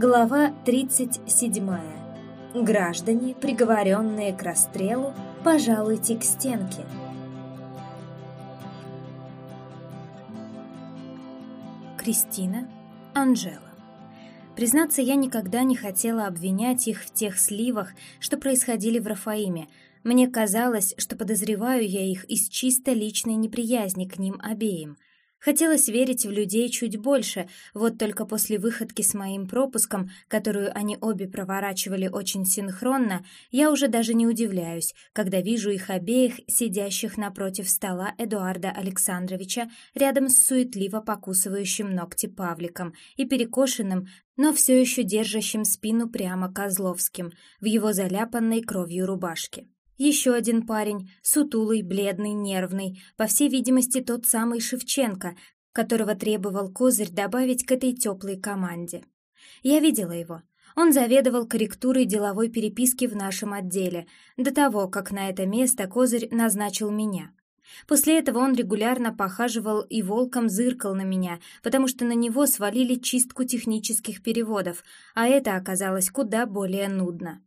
Глава 37. Граждане, приговоренные к расстрелу, пожалуйте к стенке. Кристина, Анжела. Признаться, я никогда не хотела обвинять их в тех сливах, что происходили в Рафаиме. Мне казалось, что подозреваю я их из чисто личной неприязни к ним обеим — Хотелось верить в людей чуть больше, вот только после выходки с моим пропуском, которую они обе проворачивали очень синхронно, я уже даже не удивляюсь, когда вижу их обеих, сидящих напротив стола Эдуарда Александровича, рядом с суетливо покусывающим ногти Павликом и перекошенным, но все еще держащим спину прямо Козловским в его заляпанной кровью рубашке. Еще один парень, сутулый, бледный, нервный, по всей видимости, тот самый Шевченко, которого требовал Козырь добавить к этой теплой команде. Я видела его. Он заведовал корректурой деловой переписки в нашем отделе, до того, как на это место Козырь назначил меня. После этого он регулярно похаживал и волком зыркал на меня, потому что на него свалили чистку технических переводов, а это оказалось куда более нудно.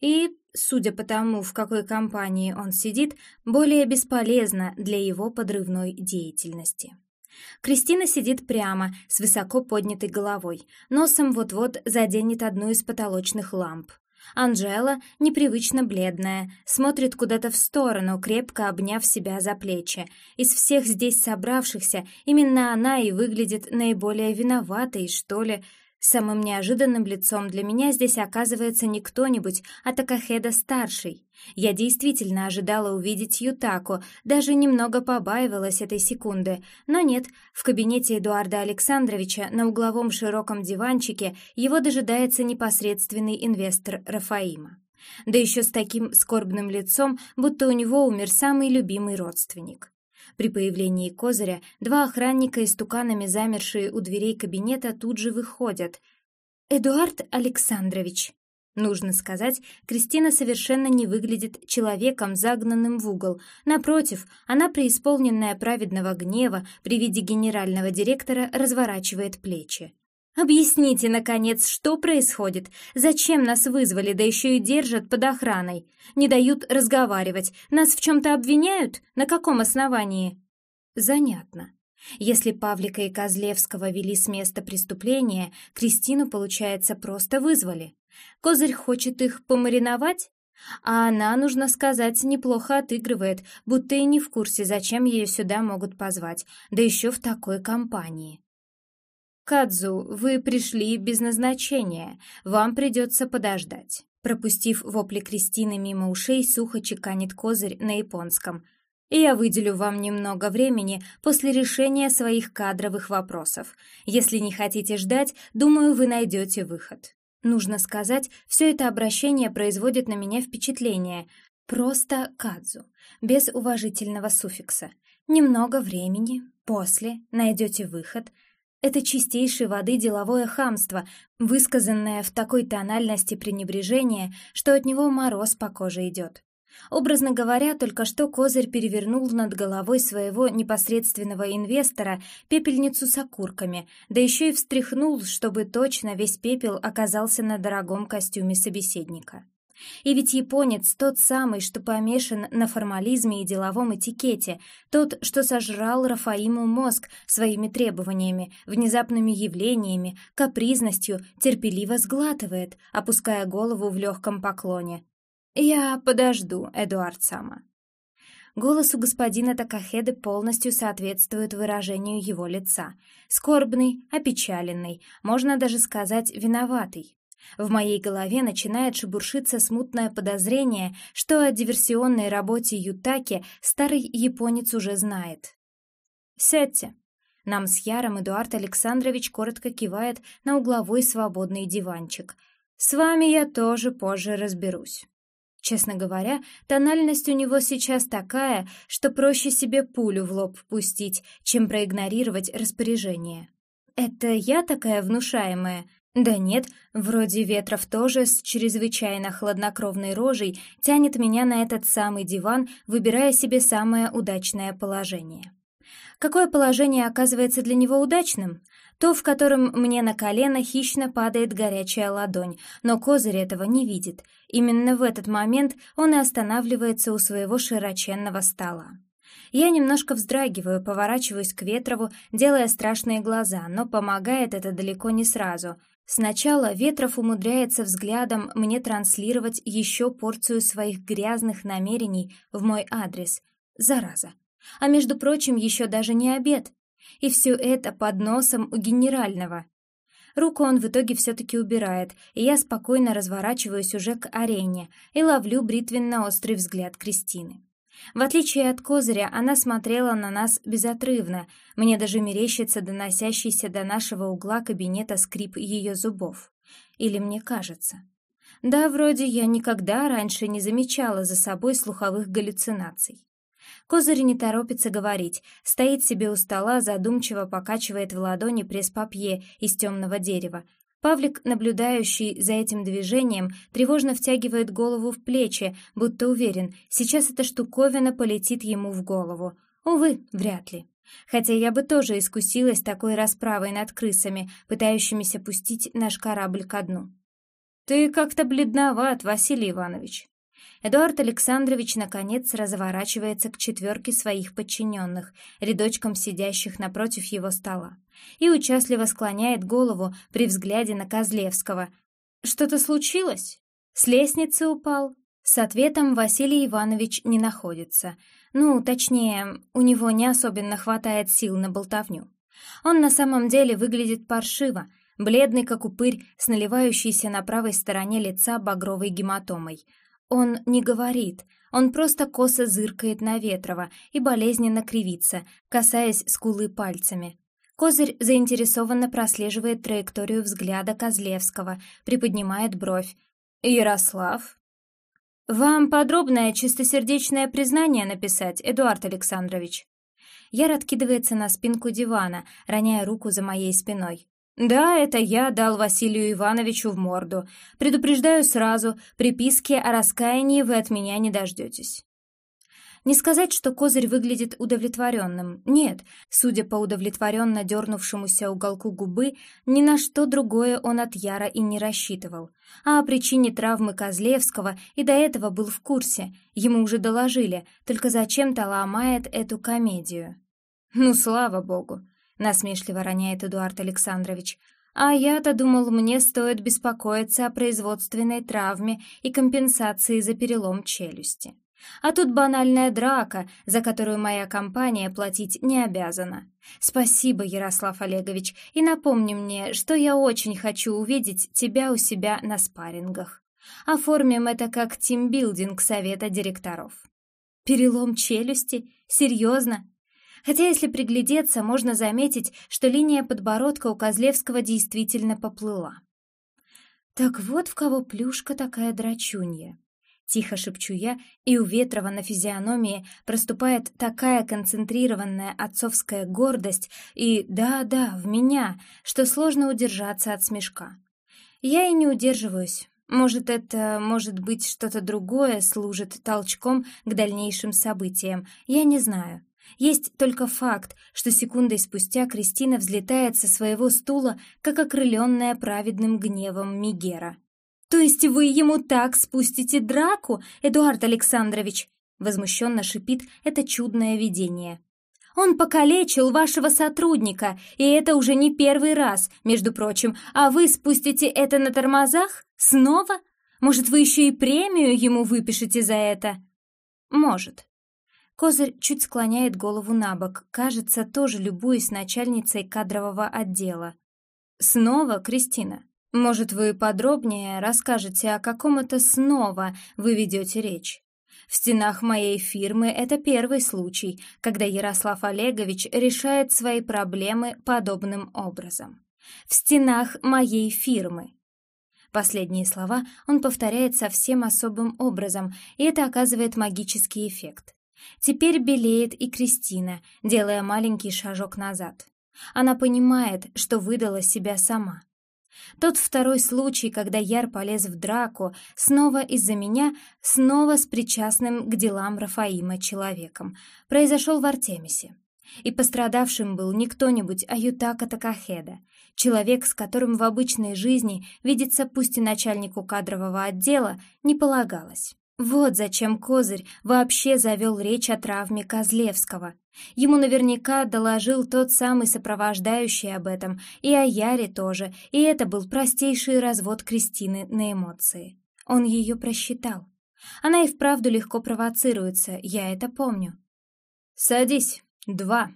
И судя по тому, в какой компании он сидит, более бесполезно для его подрывной деятельности. Кристина сидит прямо, с высоко поднятой головой, носом вот-вот заденет одну из потолочных ламп. Анжела, непривычно бледная, смотрит куда-то в сторону, крепко обняв себя за плечи. Из всех здесь собравшихся именно она и выглядит наиболее виноватой, что ли, Самым неожиданным лицом для меня здесь оказывается не кто-нибудь, а Такахеда-старший. Я действительно ожидала увидеть Ютаку, даже немного побаивалась этой секунды, но нет, в кабинете Эдуарда Александровича на угловом широком диванчике его дожидается непосредственный инвестор Рафаима. Да еще с таким скорбным лицом, будто у него умер самый любимый родственник. При появлении козыря два охранника и стуканами замершие у дверей кабинета тут же выходят. «Эдуард Александрович», Нужно сказать, Кристина совершенно не выглядит человеком, загнанным в угол. Напротив, она, преисполненная праведного гнева, при виде генерального директора разворачивает плечи. «Объясните, наконец, что происходит? Зачем нас вызвали, да еще и держат под охраной? Не дают разговаривать? Нас в чем-то обвиняют? На каком основании?» «Занятно. Если Павлика и Козлевского вели с места преступления, Кристину, получается, просто вызвали. Козырь хочет их помариновать? А она, нужно сказать, неплохо отыгрывает, будто и не в курсе, зачем ее сюда могут позвать, да еще в такой компании. «Кадзу, вы пришли без назначения. Вам придется подождать». Пропустив вопли Кристины мимо ушей, сухо чеканит козырь на японском. Я выделю вам немного времени после решения своих кадровых вопросов. Если не хотите ждать, думаю, вы найдете выход. Нужно сказать, все это обращение производит на меня впечатление. Просто Кадзу, без уважительного суффикса. Немного времени, после, найдете выход — это чистейшей воды деловое хамство, высказанное в такой тональности пренебрежения, что от него мороз по коже идет. Образно говоря, только что Козырь перевернул над головой своего непосредственного инвестора пепельницу с окурками, да еще и встряхнул, чтобы точно весь пепел оказался на дорогом костюме собеседника. И ведь японец тот самый, что помешан на формализме и деловом этикете, тот, что сожрал Рафаиму мозг своими требованиями, внезапными явлениями, капризностью, терпеливо сглатывает, опуская голову в легком поклоне. «Я подожду, Эдуард Сама». Голос у господина Такахеды полностью соответствует выражению его лица. Скорбный, опечаленный, можно даже сказать виноватый. В моей голове начинает шебуршиться смутное подозрение, что о диверсионной работе Ютаки старый японец уже знает. «Сядьте». Нам с Яром Эдуард Александрович коротко кивает на угловой свободный диванчик. «С вами я тоже позже разберусь». Честно говоря, тональность у него сейчас такая, что проще себе пулю в лоб пустить, чем проигнорировать распоряжение. «Это я такая внушаемая?» Да нет, вроде Ветров тоже с чрезвычайно хладнокровной рожей тянет меня на этот самый диван, выбирая себе самое удачное положение. Какое положение оказывается для него удачным? То, в котором мне на колено хищно падает горячая ладонь, но козырь этого не видит. Именно в этот момент он и останавливается у своего широченного стола. Я немножко вздрагиваю, поворачиваюсь к Ветрову, делая страшные глаза, но помогает это далеко не сразу. Сначала Ветров умудряется взглядом мне транслировать еще порцию своих грязных намерений в мой адрес. Зараза. А между прочим, еще даже не обед. И все это под носом у генерального. Руку он в итоге все-таки убирает, и я спокойно разворачиваюсь уже к арене и ловлю бритвенно-острый взгляд Кристины. В отличие от Козыря, она смотрела на нас безотрывно, мне даже мерещится доносящийся до нашего угла кабинета скрип ее зубов. Или мне кажется. Да, вроде я никогда раньше не замечала за собой слуховых галлюцинаций. Козырь не торопится говорить, стоит себе у стола, задумчиво покачивает в ладони пресс-папье из темного дерева. Павлик, наблюдающий за этим движением, тревожно втягивает голову в плечи, будто уверен, сейчас эта штуковина полетит ему в голову. Увы, вряд ли. Хотя я бы тоже искусилась такой расправой над крысами, пытающимися пустить наш корабль ко дну. «Ты как-то бледноват, Василий Иванович», Эдуард Александрович, наконец, разворачивается к четверке своих подчиненных, рядочком сидящих напротив его стола, и участливо склоняет голову при взгляде на Козлевского. «Что-то случилось? С лестницы упал?» С ответом Василий Иванович не находится. Ну, точнее, у него не особенно хватает сил на болтовню. Он на самом деле выглядит паршиво, бледный как упырь с наливающейся на правой стороне лица багровой гематомой — он не говорит, он просто косо зыркает на Ветрова и болезненно кривится, касаясь скулы пальцами. Козырь заинтересованно прослеживает траекторию взгляда Козлевского, приподнимает бровь. «Ярослав?» «Вам подробное чистосердечное признание написать, Эдуард Александрович?» Яр откидывается на спинку дивана, роняя руку за моей спиной. «Да, это я дал Василию Ивановичу в морду. Предупреждаю сразу, приписки о раскаянии вы от меня не дождетесь». Не сказать, что Козырь выглядит удовлетворенным. Нет, судя по удовлетворенно дернувшемуся уголку губы, ни на что другое он от Яра и не рассчитывал. А о причине травмы Козлевского и до этого был в курсе. Ему уже доложили, только зачем-то ломает эту комедию. Ну, слава богу. — насмешливо роняет Эдуард Александрович. «А я-то думал, мне стоит беспокоиться о производственной травме и компенсации за перелом челюсти. А тут банальная драка, за которую моя компания платить не обязана. Спасибо, Ярослав Олегович, и напомни мне, что я очень хочу увидеть тебя у себя на спаррингах. Оформим это как тимбилдинг совета директоров». «Перелом челюсти? Серьезно? Хотя, если приглядеться, можно заметить, что линия подбородка у Козлевского действительно поплыла. «Так вот в кого плюшка такая драчунья!» Тихо шепчу я, и у Ветрова на физиономии проступает такая концентрированная отцовская гордость и «да-да, в меня», что сложно удержаться от смешка. Я и не удерживаюсь. Может, это, может быть, что-то другое служит толчком к дальнейшим событиям, я не знаю. Есть только факт, что секундой спустя Кристина взлетает со своего стула, как окрыленная праведным гневом Мигера. «То есть вы ему так спустите драку, Эдуард Александрович?» Возмущенно шипит это чудное видение. «Он покалечил вашего сотрудника, и это уже не первый раз, между прочим, а вы спустите это на тормозах? Снова? Может, вы еще и премию ему выпишете за это?» «Может», Козырь чуть склоняет голову на бок, кажется, тоже любуясь начальницей кадрового отдела. «Снова, Кристина? Может, вы подробнее расскажете, о каком это снова вы ведете речь?» В стенах моей фирмы это первый случай, когда Ярослав Олегович решает свои проблемы подобным образом. В стенах моей фирмы. Последние слова он повторяет совсем особым образом, и это оказывает магический эффект. Теперь белеет и Кристина, делая маленький шажок назад. Она понимает, что выдала себя сама. Тот второй случай, когда Яр полез в драку, снова из-за меня, снова с причастным к делам Рафаима человеком, произошел в Артемисе. И пострадавшим был не кто-нибудь, а Ютака Такахеда, человек, с которым в обычной жизни видеться пусть и начальнику кадрового отдела не полагалось. Вот зачем Козырь вообще завел речь о травме Козлевского. Ему наверняка доложил тот самый сопровождающий об этом, и о Яре тоже, и это был простейший развод Кристины на эмоции. Он ее просчитал. Она и вправду легко провоцируется, я это помню. «Садись, два».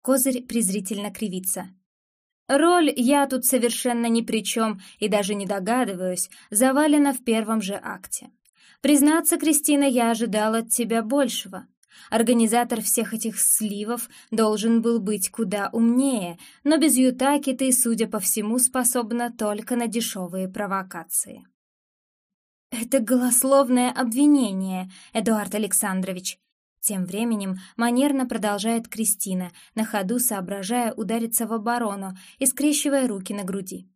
Козырь презрительно кривится. Роль «я тут совершенно ни при чем и даже не догадываюсь» завалена в первом же акте. Признаться, Кристина, я ожидал от тебя большего. Организатор всех этих сливов должен был быть куда умнее, но без Ютаки ты, судя по всему, способна только на дешевые провокации. «Это голословное обвинение, Эдуард Александрович», тем временем манерно продолжает Кристина, на ходу соображая удариться в оборону и скрещивая руки на груди.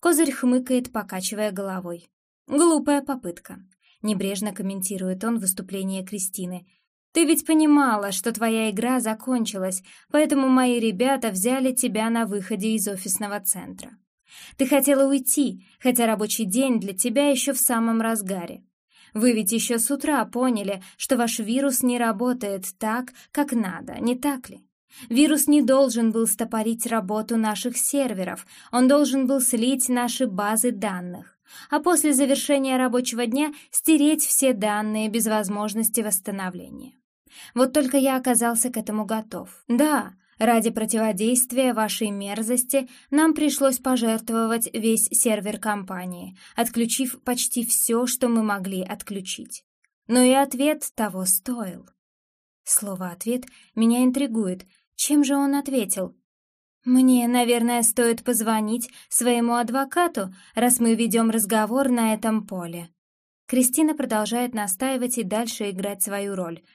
Козырь хмыкает, покачивая головой. «Глупая попытка», — небрежно комментирует он выступление Кристины. «Ты ведь понимала, что твоя игра закончилась, поэтому мои ребята взяли тебя на выходе из офисного центра. Ты хотела уйти, хотя рабочий день для тебя еще в самом разгаре. Вы ведь еще с утра поняли, что ваш вирус не работает так, как надо, не так ли? Вирус не должен был стопорить работу наших серверов, он должен был слить наши базы данных, а после завершения рабочего дня стереть все данные без возможности восстановления. Вот только я оказался к этому готов. Да, Ради противодействия вашей мерзости нам пришлось пожертвовать весь сервер компании, отключив почти все, что мы могли отключить. Но и ответ того стоил. Слово «ответ» меня интригует. Чем же он ответил? «Мне, наверное, стоит позвонить своему адвокату, раз мы ведем разговор на этом поле». Кристина продолжает настаивать и дальше играть свою роль —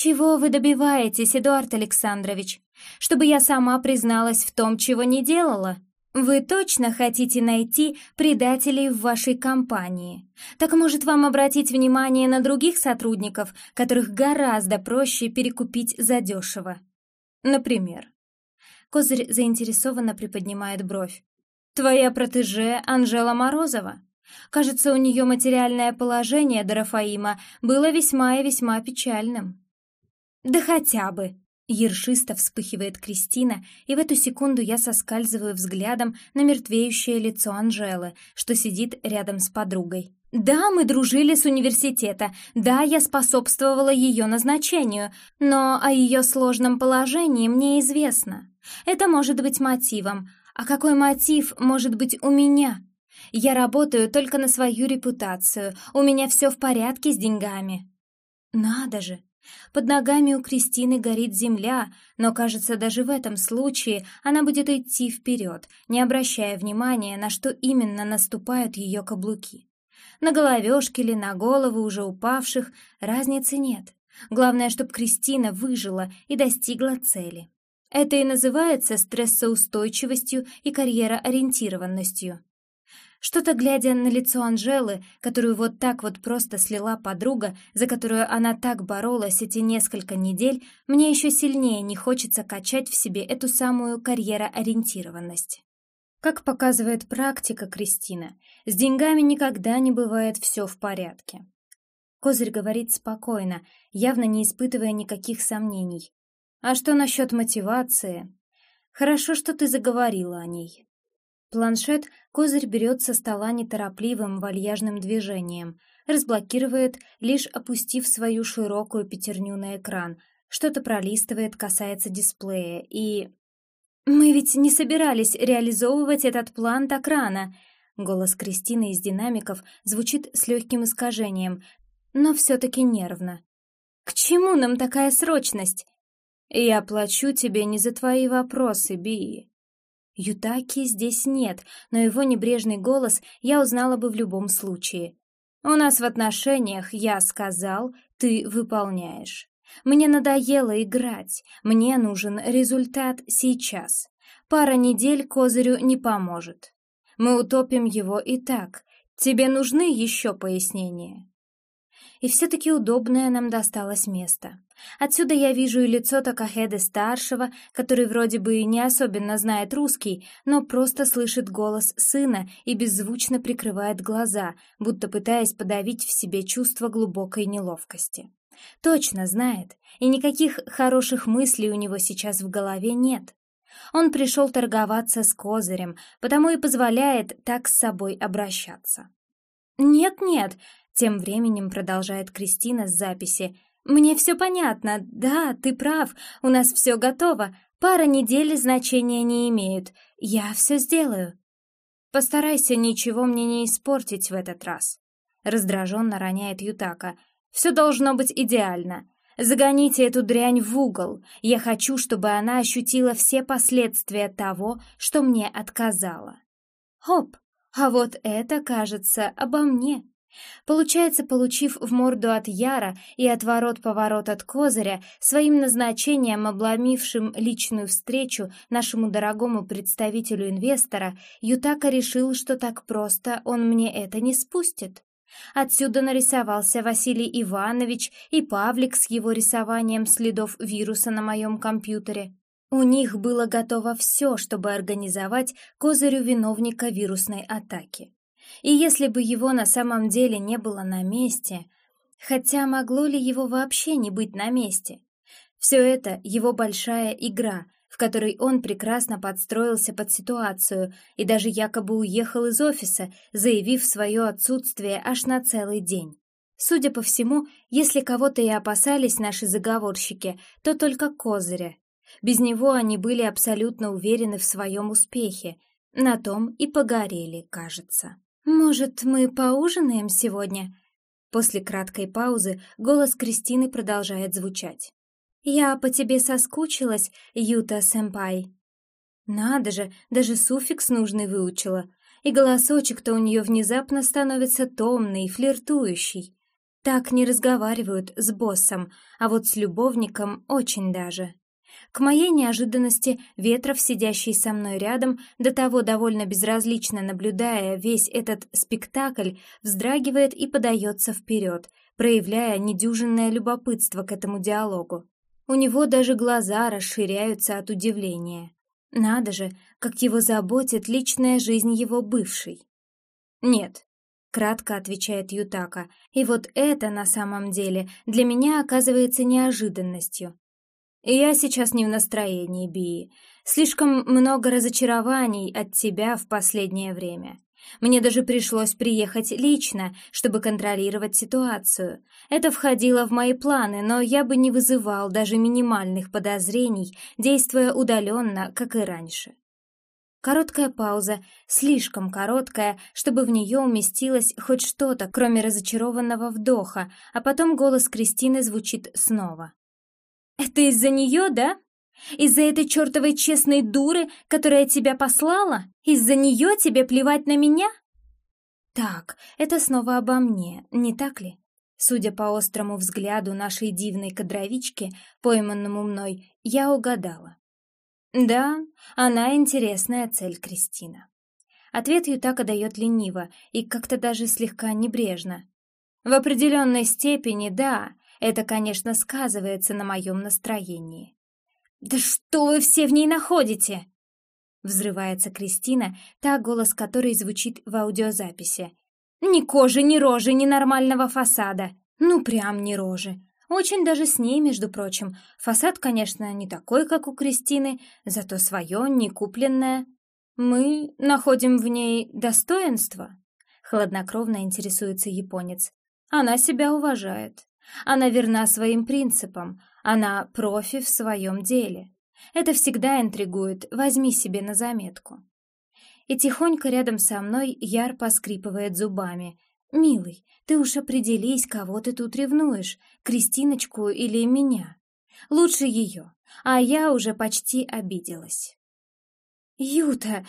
«Чего вы добиваетесь, Эдуард Александрович? Чтобы я сама призналась в том, чего не делала? Вы точно хотите найти предателей в вашей компании? Так может вам обратить внимание на других сотрудников, которых гораздо проще перекупить задешево? Например?» Козырь заинтересованно приподнимает бровь. «Твоя протеже Анжела Морозова?» Кажется, у нее материальное положение до Рафаима было весьма и весьма печальным. «Да хотя бы!» Ершисто вспыхивает Кристина, и в эту секунду я соскальзываю взглядом на мертвеющее лицо Анжелы, что сидит рядом с подругой. Да, мы дружили с университета, да, я способствовала ее назначению, но о ее сложном положении мне известно. Это может быть мотивом. А какой мотив может быть у меня? Я работаю только на свою репутацию, у меня все в порядке с деньгами. Надо же, под ногами у Кристины горит земля, но, кажется, даже в этом случае она будет идти вперед, не обращая внимания, на что именно наступают ее каблуки. На головешке или на головы уже упавших разницы нет. Главное, чтобы Кристина выжила и достигла цели. Это и называется стрессоустойчивостью и карьероориентированностью. Что-то глядя на лицо Анжелы, которую вот так вот просто слила подруга, за которую она так боролась эти несколько недель, мне еще сильнее не хочется качать в себе эту самую карьероориентированность. Как показывает практика Кристина, с деньгами никогда не бывает все в порядке. Козырь говорит спокойно, явно не испытывая никаких сомнений. А что насчет мотивации? Хорошо, что ты заговорила о ней. Планшет Козырь берет со стола неторопливым вальяжным движением, разблокирует, лишь опустив свою широкую пятерню на экран, что-то пролистывает, касается дисплея, и... «Мы ведь не собирались реализовывать этот план так рано!» Голос Кристины из динамиков звучит с легким искажением, но все-таки нервно. «К чему нам такая срочность?» «Я плачу тебе не за твои вопросы, Би», Ютаки здесь нет, но его небрежный голос я узнала бы в любом случае. «У нас в отношениях я сказал, ты выполняешь. Мне надоело играть, мне нужен результат сейчас. Пара недель козырю не поможет. Мы утопим его и так. Тебе нужны еще пояснения?» И все-таки удобное нам досталось место. Отсюда я вижу и лицо Такахеды-старшего, который вроде бы не особенно знает русский, но просто слышит голос сына и беззвучно прикрывает глаза, будто пытаясь подавить в себе чувство глубокой неловкости. Точно знает, и никаких хороших мыслей у него сейчас в голове нет. Он пришел торговаться с козырем, потому и позволяет так с собой обращаться. «Нет-нет», — тем временем продолжает Кристина с записи, «мне все понятно, да, ты прав, у нас все готово, пара недель значения не имеют, я все сделаю». «Постарайся ничего мне не испортить в этот раз», — раздраженно роняет Ютака. «Все должно быть идеально. Загоните эту дрянь в угол. Я хочу, чтобы она ощутила все последствия того, что мне отказала». Хоп, а вот это, кажется, обо мне. Получается, получив в морду от Яра и отворот-поворот от Козыря, своим назначением обломившим личную встречу нашему дорогому представителю инвестора, Ютака решил, что так просто он мне это не спустит. Отсюда нарисовался Василий Иванович и Павлик с его рисованием следов вируса на моем компьютере. У них было готово все, чтобы организовать козырю виновника вирусной атаки. И если бы его на самом деле не было на месте, хотя могло ли его вообще не быть на месте? Все это его большая игра, в которой он прекрасно подстроился под ситуацию и даже якобы уехал из офиса, заявив свое отсутствие аж на целый день. Судя по всему, если кого-то и опасались наши заговорщики, то только Козыря, без него они были абсолютно уверены в своем успехе. На том и погорели, кажется. «Может, мы поужинаем сегодня?» После краткой паузы голос Кристины продолжает звучать. «Я по тебе соскучилась, Юта-сэмпай». Надо же, даже суффикс нужный выучила. И голосочек-то у нее внезапно становится томный флиртующий. Так не разговаривают с боссом, а вот с любовником очень даже. К моей неожиданности Ветров, сидящий со мной рядом, до того довольно безразлично наблюдая весь этот спектакль, вздрагивает и подается вперед, проявляя недюжинное любопытство к этому диалогу. У него даже глаза расширяются от удивления. Надо же, как его заботит личная жизнь его бывшей. «Нет», — кратко отвечает Ютака, и вот это на самом деле для меня оказывается неожиданностью. Я сейчас не в настроении, Би. Слишком много разочарований от тебя в последнее время. Мне даже пришлось приехать лично, чтобы контролировать ситуацию. Это входило в мои планы, но я бы не вызывал даже минимальных подозрений, действуя удаленно, как и раньше. Короткая пауза, слишком короткая, чтобы в нее уместилось хоть что-то, кроме разочарованного вдоха, а потом голос Кристины звучит снова. «Это из-за нее, да? Из-за этой чертовой честной дуры, которая тебя послала? Из-за нее тебе плевать на меня?» «Так, это снова обо мне, не так ли?» Судя по острому взгляду нашей дивной кадровички, пойманному мной, я угадала. «Да, она интересная цель, Кристина». Ответ Ютака дает лениво и как-то даже слегка небрежно. «В определенной степени, да, это, конечно, сказывается на моем настроении. «Да что вы все в ней находите?» Взрывается Кристина, та голос которой звучит в аудиозаписи. «Ни кожи, ни рожи, ни нормального фасада. Ну, прям ни рожи. Очень даже с ней, между прочим. Фасад, конечно, не такой, как у Кристины, зато свое, не купленное. Мы находим в ней достоинство?» Хладнокровно интересуется японец. «Она себя уважает. Она верна своим принципам, она профи в своем деле. Это всегда интригует, возьми себе на заметку. И тихонько рядом со мной Яр поскрипывает зубами. «Милый, ты уж определись, кого ты тут ревнуешь, Кристиночку или меня. Лучше ее, а я уже почти обиделась». «Юта!»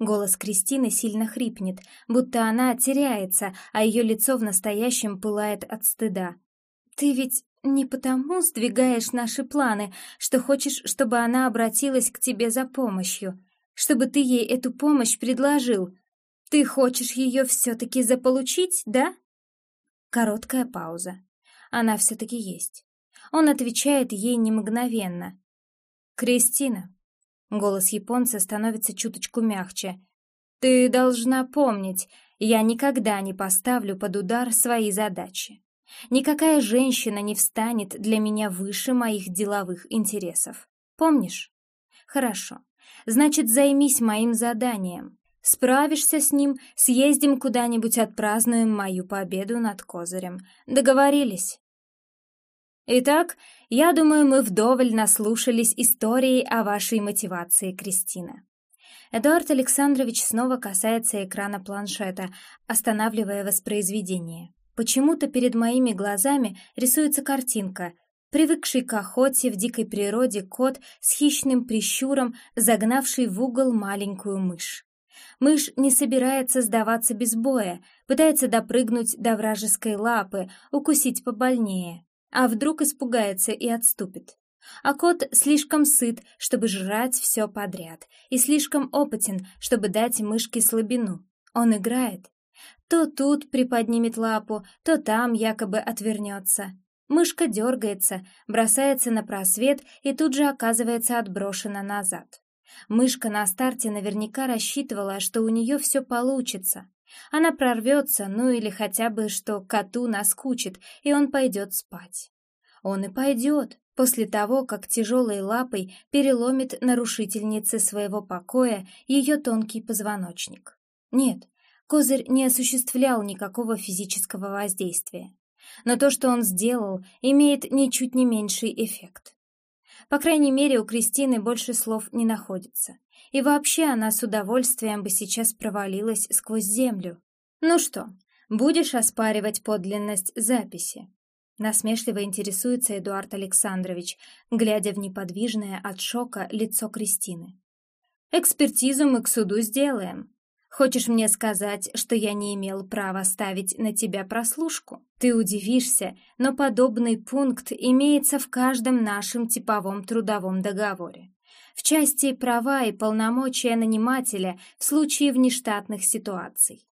Голос Кристины сильно хрипнет, будто она теряется, а ее лицо в настоящем пылает от стыда. «Ты ведь не потому сдвигаешь наши планы, что хочешь, чтобы она обратилась к тебе за помощью, чтобы ты ей эту помощь предложил. Ты хочешь ее все-таки заполучить, да?» Короткая пауза. Она все-таки есть. Он отвечает ей не мгновенно. «Кристина». Голос японца становится чуточку мягче. «Ты должна помнить, я никогда не поставлю под удар свои задачи. Никакая женщина не встанет для меня выше моих деловых интересов. Помнишь? Хорошо. Значит, займись моим заданием. Справишься с ним, съездим куда-нибудь, отпразднуем мою победу над Козырем. Договорились? Итак, я думаю, мы вдоволь наслушались истории о вашей мотивации, Кристина. Эдуард Александрович снова касается экрана планшета, останавливая воспроизведение. Почему-то перед моими глазами рисуется картинка. Привыкший к охоте в дикой природе кот с хищным прищуром, загнавший в угол маленькую мышь. Мышь не собирается сдаваться без боя, пытается допрыгнуть до вражеской лапы, укусить побольнее, а вдруг испугается и отступит. А кот слишком сыт, чтобы жрать все подряд, и слишком опытен, чтобы дать мышке слабину. Он играет, то тут приподнимет лапу, то там якобы отвернется. Мышка дергается, бросается на просвет и тут же оказывается отброшена назад. Мышка на старте наверняка рассчитывала, что у нее все получится. Она прорвется, ну или хотя бы, что коту наскучит, и он пойдет спать. Он и пойдет, после того, как тяжелой лапой переломит нарушительнице своего покоя ее тонкий позвоночник. Нет, Козырь не осуществлял никакого физического воздействия. Но то, что он сделал, имеет ничуть не меньший эффект. По крайней мере, у Кристины больше слов не находится. И вообще она с удовольствием бы сейчас провалилась сквозь землю. «Ну что, будешь оспаривать подлинность записи?» Насмешливо интересуется Эдуард Александрович, глядя в неподвижное от шока лицо Кристины. «Экспертизу мы к суду сделаем. Хочешь мне сказать, что я не имел права ставить на тебя прослушку? Ты удивишься, но подобный пункт имеется в каждом нашем типовом трудовом договоре. В части права и полномочия нанимателя в случае внештатных ситуаций.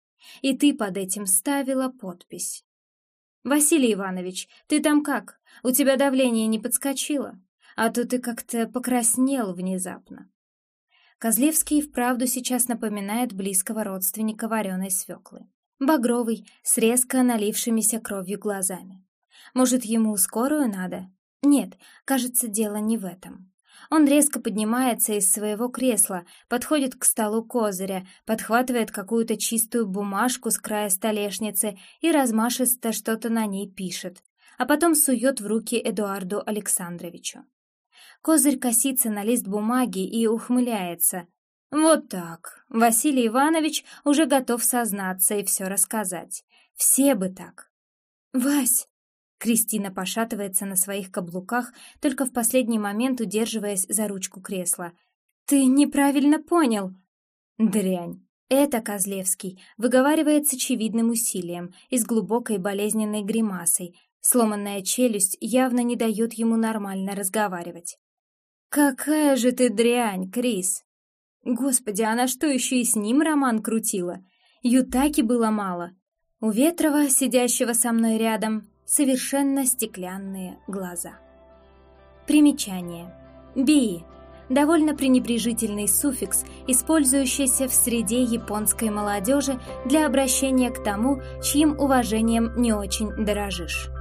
И ты под этим ставила подпись. Василий Иванович, ты там как? У тебя давление не подскочило? А то ты как-то покраснел внезапно. Козлевский вправду сейчас напоминает близкого родственника вареной свеклы. Багровый, с резко налившимися кровью глазами. Может, ему скорую надо? Нет, кажется, дело не в этом. Он резко поднимается из своего кресла, подходит к столу козыря, подхватывает какую-то чистую бумажку с края столешницы и размашисто что-то на ней пишет, а потом сует в руки Эдуарду Александровичу. Козырь косится на лист бумаги и ухмыляется. Вот так. Василий Иванович уже готов сознаться и все рассказать. Все бы так. «Вась!» Кристина пошатывается на своих каблуках, только в последний момент удерживаясь за ручку кресла. «Ты неправильно понял!» «Дрянь!» Это Козлевский выговаривает с очевидным усилием и с глубокой болезненной гримасой. Сломанная челюсть явно не дает ему нормально разговаривать. «Какая же ты дрянь, Крис!» Господи, она что, еще и с ним роман крутила? Ютаки было мало. У Ветрова, сидящего со мной рядом, совершенно стеклянные глаза. Примечание. Би. Довольно пренебрежительный суффикс, использующийся в среде японской молодежи для обращения к тому, чьим уважением не очень дорожишь.